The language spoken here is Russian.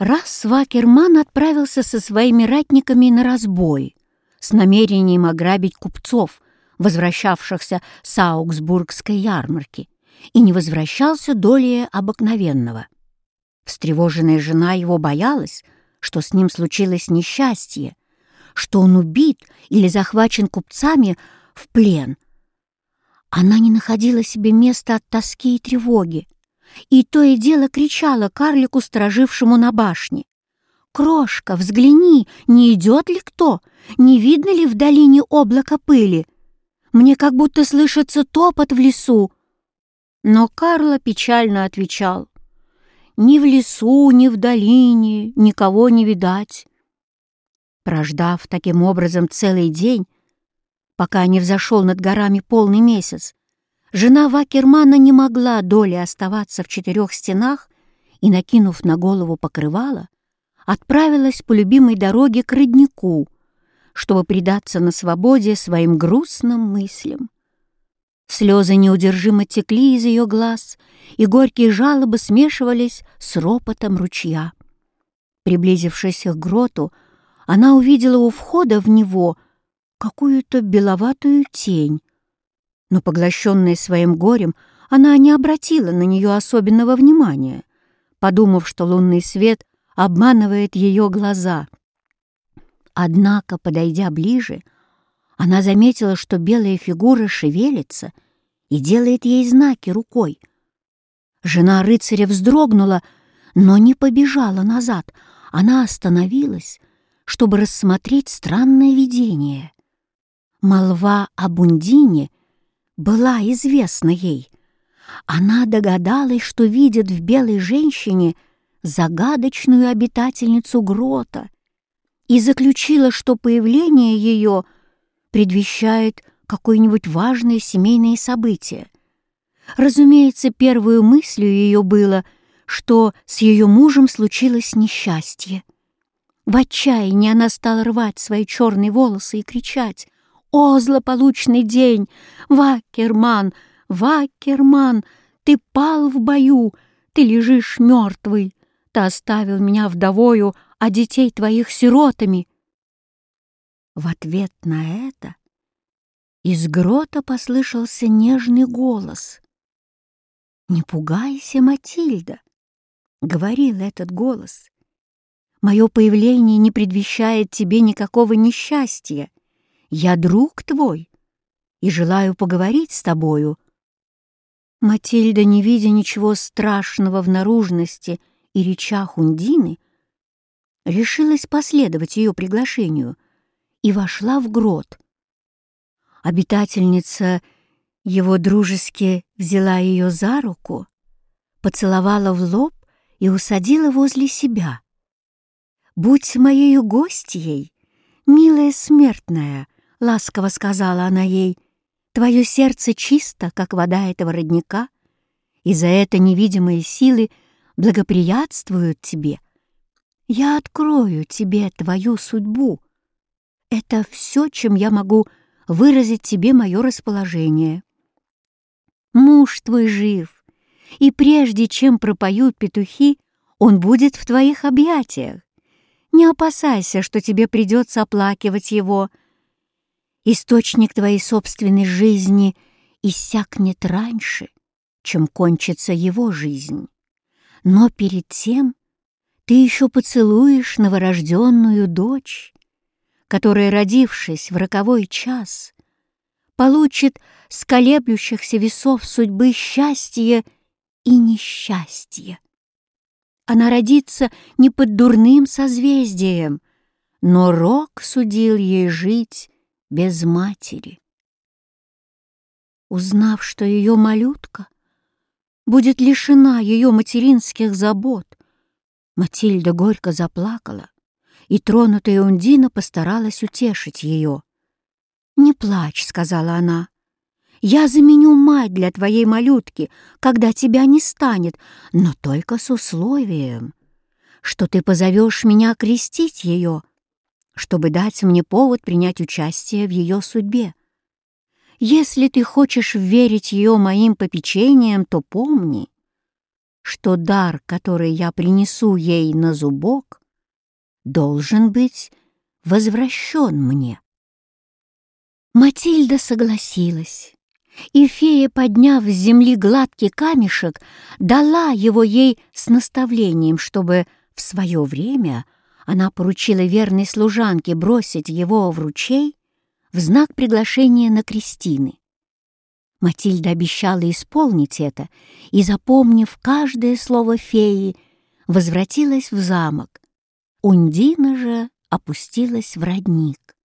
Раз Вакерман отправился со своими ратниками на разбой с намерением ограбить купцов, возвращавшихся с Аугсбургской ярмарки, и не возвращался долее обыкновенного. Встревоженная жена его боялась, что с ним случилось несчастье, что он убит или захвачен купцами в плен. Она не находила себе места от тоски и тревоги, и то и дело кричала карлику, сторожившему на башне. «Крошка, взгляни, не идет ли кто? Не видно ли в долине облако пыли? Мне как будто слышится топот в лесу». Но Карло печально отвечал. «Ни в лесу, ни в долине никого не видать». Прождав таким образом целый день, пока не взошел над горами полный месяц, Жена Вакермана не могла доли оставаться в четырех стенах и, накинув на голову покрывало, отправилась по любимой дороге к роднику, чтобы предаться на свободе своим грустным мыслям. Слезы неудержимо текли из ее глаз, и горькие жалобы смешивались с ропотом ручья. Приблизившись к гроту, она увидела у входа в него какую-то беловатую тень, но, поглощенная своим горем, она не обратила на нее особенного внимания, подумав, что лунный свет обманывает ее глаза. Однако, подойдя ближе, она заметила, что белая фигура шевелится и делает ей знаки рукой. Жена рыцаря вздрогнула, но не побежала назад. Она остановилась, чтобы рассмотреть странное видение. Молва о Бундине — была известна ей. Она догадалась, что видит в белой женщине загадочную обитательницу грота и заключила, что появление ее предвещает какое-нибудь важное семейное событие. Разумеется, первую мыслью ее было, что с ее мужем случилось несчастье. В отчаянии она стала рвать свои черные волосы и кричать о, злополучный день! Вакерман! Вакерман! Ты пал в бою! Ты лежишь мертвый! Ты оставил меня вдовою, а детей твоих сиротами!» В ответ на это из грота послышался нежный голос. «Не пугайся, Матильда!» — говорил этот голос. «Мое появление не предвещает тебе никакого несчастья. Я друг твой и желаю поговорить с тобою». Матильда, не видя ничего страшного в наружности и речах Ундины, решилась последовать ее приглашению и вошла в грот. Обитательница его дружески взяла ее за руку, поцеловала в лоб и усадила возле себя. «Будь моею гостьей, милая смертная», — ласково сказала она ей, — «твое сердце чисто, как вода этого родника, и за это невидимые силы благоприятствуют тебе. Я открою тебе твою судьбу. Это все, чем я могу выразить тебе мое расположение. Муж твой жив, и прежде чем пропоют петухи, он будет в твоих объятиях. Не опасайся, что тебе придется оплакивать его, источник твоей собственной жизни иссякнет раньше, чем кончится его жизнь. Но перед тем ты еще поцелуешь новорожденную дочь, которая, родившись в роковой час, получит с колеблющихся весов судьбы счастье и несчастье. Она родится не под дурным созвездием, но Рок судил ей жить без матери. Узнав, что ее малютка будет лишена ее материнских забот, Матильда горько заплакала, и тронутая Ундина постаралась утешить ее. «Не плачь», — сказала она, — «я заменю мать для твоей малютки, когда тебя не станет, но только с условием, что ты позовешь меня крестить ее, чтобы дать мне повод принять участие в ее судьбе. Если ты хочешь верить ее моим попечениям, то помни, что дар, который я принесу ей на зубок, должен быть возвращен мне. Матильда согласилась, и фея, подняв с земли гладкий камешек, дала его ей с наставлением, чтобы в свое время она поручила верной служанке бросить его в ручей в знак приглашения на крестины. Матильда обещала исполнить это и, запомнив каждое слово феи, возвратилась в замок. Ундина же опустилась в родник.